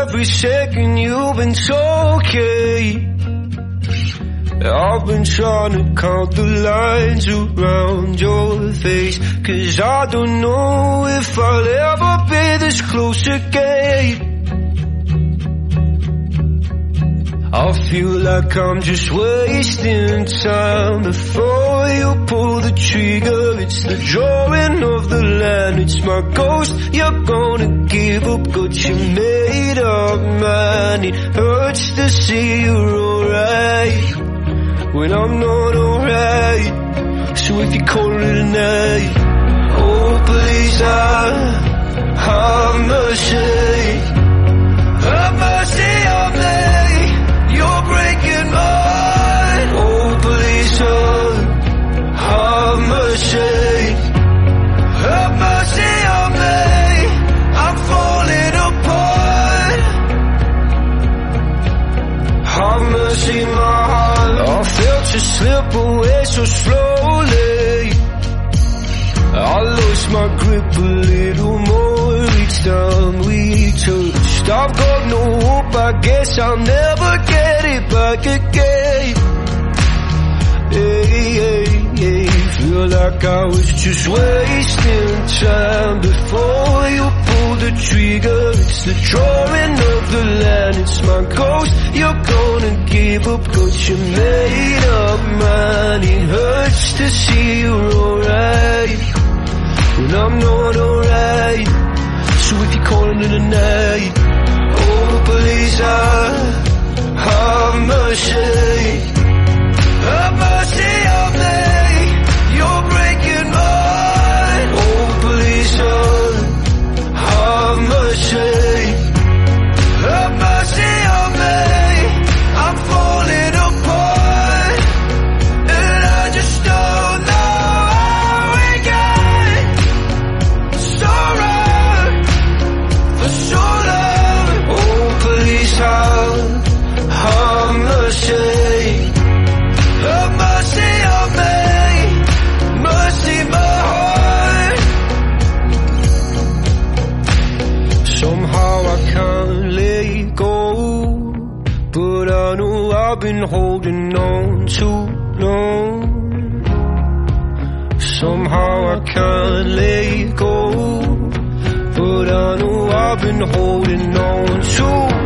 every second you've been so okay. I've been trying to count the lines around your face Cause I don't know if I'll ever be this close again feel like I'm just wasting time before you pull the trigger. It's the drawing of the land, it's my ghost. You're gonna give up, got you made up, man. It hurts to see you're alright when I'm not alright. So if you call it a night, Mercy, my heart. I felt you slip away so slowly. I lost my grip a little more each time we touched. I've got no hope, I guess I'll never get it back again. Hey, hey, hey. Feel like I was just wasting time before you pulled the trigger. It's the drawing of the land, it's my ghost. You're gonna give up, got you made up, man. It hurts to see you're alright when I'm not alright. So if you're calling it a night, oh please, I have mercy, I know I've been holding on too long. Somehow I can't let go. But I know I've been holding on too